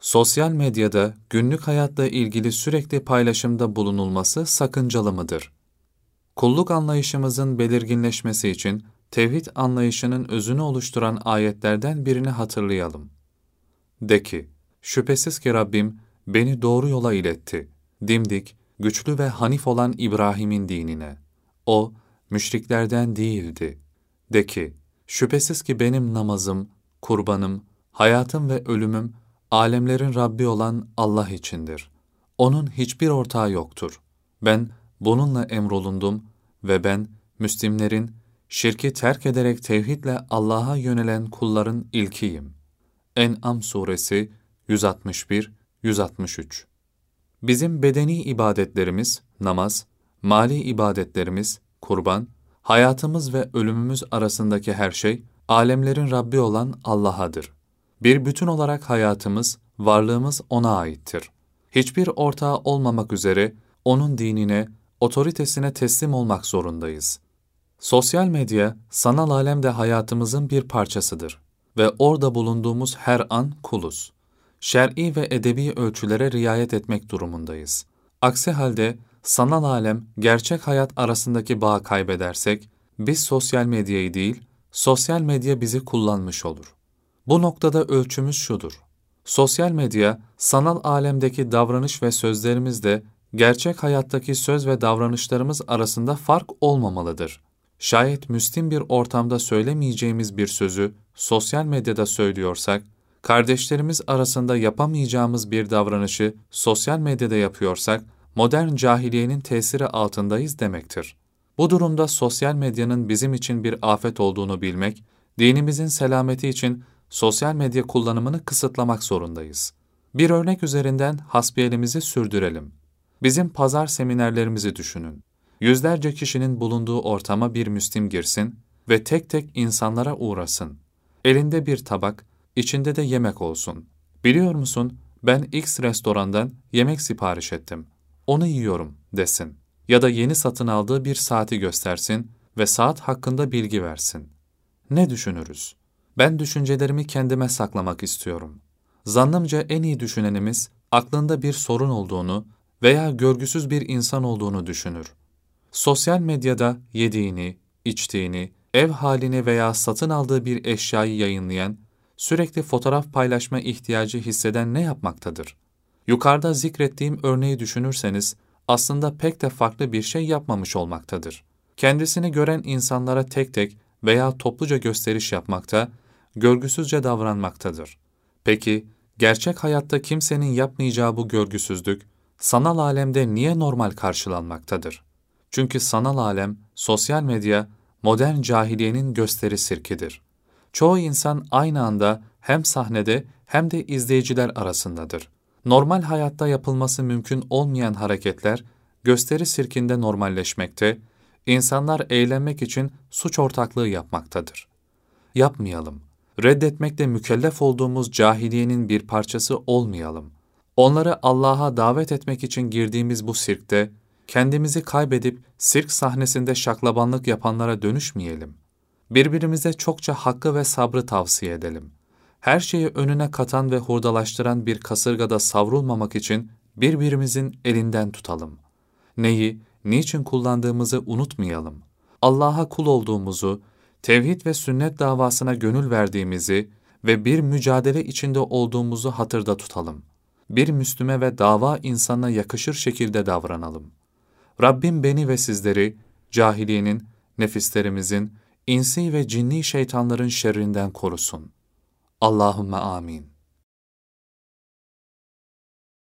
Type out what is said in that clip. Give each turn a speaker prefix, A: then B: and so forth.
A: sosyal medyada günlük hayatla ilgili sürekli paylaşımda bulunulması sakıncalı mıdır? Kulluk anlayışımızın belirginleşmesi için tevhid anlayışının özünü oluşturan ayetlerden birini hatırlayalım. De ki, şüphesiz ki Rabbim beni doğru yola iletti. Dimdik, güçlü ve hanif olan İbrahim'in dinine. O, müşriklerden değildi. De ki, şüphesiz ki benim namazım, kurbanım, hayatım ve ölümüm, alemlerin Rabbi olan Allah içindir. Onun hiçbir ortağı yoktur. Ben bununla emrolundum ve ben, Müslimlerin, şirki terk ederek tevhidle Allah'a yönelen kulların ilkiyim. En'am suresi 161-163 Bizim bedeni ibadetlerimiz, namaz, mali ibadetlerimiz, kurban, hayatımız ve ölümümüz arasındaki her şey, alemlerin Rabbi olan Allah'adır. Bir bütün olarak hayatımız, varlığımız O'na aittir. Hiçbir ortağı olmamak üzere O'nun dinine, otoritesine teslim olmak zorundayız. Sosyal medya, sanal alemde hayatımızın bir parçasıdır ve orada bulunduğumuz her an kuluz. Şer'i ve edebi ölçülere riayet etmek durumundayız. Aksi halde sanal alem, gerçek hayat arasındaki bağı kaybedersek, biz sosyal medyayı değil, sosyal medya bizi kullanmış olur. Bu noktada ölçümüz şudur. Sosyal medya, sanal alemdeki davranış ve sözlerimizde gerçek hayattaki söz ve davranışlarımız arasında fark olmamalıdır. Şayet müslim bir ortamda söylemeyeceğimiz bir sözü sosyal medyada söylüyorsak, kardeşlerimiz arasında yapamayacağımız bir davranışı sosyal medyada yapıyorsak, modern cahiliyenin tesiri altındayız demektir. Bu durumda sosyal medyanın bizim için bir afet olduğunu bilmek, dinimizin selameti için sosyal medya kullanımını kısıtlamak zorundayız. Bir örnek üzerinden hasbiyelimizi sürdürelim. Bizim pazar seminerlerimizi düşünün. Yüzlerce kişinin bulunduğu ortama bir Müslim girsin ve tek tek insanlara uğrasın. Elinde bir tabak, içinde de yemek olsun. Biliyor musun, ben X restorandan yemek sipariş ettim. Onu yiyorum desin. Ya da yeni satın aldığı bir saati göstersin ve saat hakkında bilgi versin. Ne düşünürüz? Ben düşüncelerimi kendime saklamak istiyorum. Zannımca en iyi düşünenimiz, aklında bir sorun olduğunu veya görgüsüz bir insan olduğunu düşünür. Sosyal medyada yediğini, içtiğini, ev halini veya satın aldığı bir eşyayı yayınlayan, sürekli fotoğraf paylaşma ihtiyacı hisseden ne yapmaktadır? Yukarıda zikrettiğim örneği düşünürseniz, aslında pek de farklı bir şey yapmamış olmaktadır. Kendisini gören insanlara tek tek veya topluca gösteriş yapmakta, görgüsüzce davranmaktadır. Peki, gerçek hayatta kimsenin yapmayacağı bu görgüsüzlük, sanal alemde niye normal karşılanmaktadır? Çünkü sanal alem, sosyal medya, modern cahiliyenin gösteri sirkidir. Çoğu insan aynı anda hem sahnede hem de izleyiciler arasındadır. Normal hayatta yapılması mümkün olmayan hareketler, gösteri sirkinde normalleşmekte, insanlar eğlenmek için suç ortaklığı yapmaktadır. Yapmayalım. Reddetmekle mükellef olduğumuz cahiliyenin bir parçası olmayalım. Onları Allah'a davet etmek için girdiğimiz bu sirkte, kendimizi kaybedip sirk sahnesinde şaklabanlık yapanlara dönüşmeyelim. Birbirimize çokça hakkı ve sabrı tavsiye edelim. Her şeyi önüne katan ve hurdalaştıran bir kasırgada savrulmamak için birbirimizin elinden tutalım. Neyi, niçin kullandığımızı unutmayalım. Allah'a kul olduğumuzu, tevhid ve sünnet davasına gönül verdiğimizi ve bir mücadele içinde olduğumuzu hatırda tutalım. Bir Müslüme ve dava insanına yakışır şekilde davranalım. Rabbim beni ve sizleri cahiliyenin, nefislerimizin, insi ve cinni şeytanların şerrinden korusun. Allahümme amin.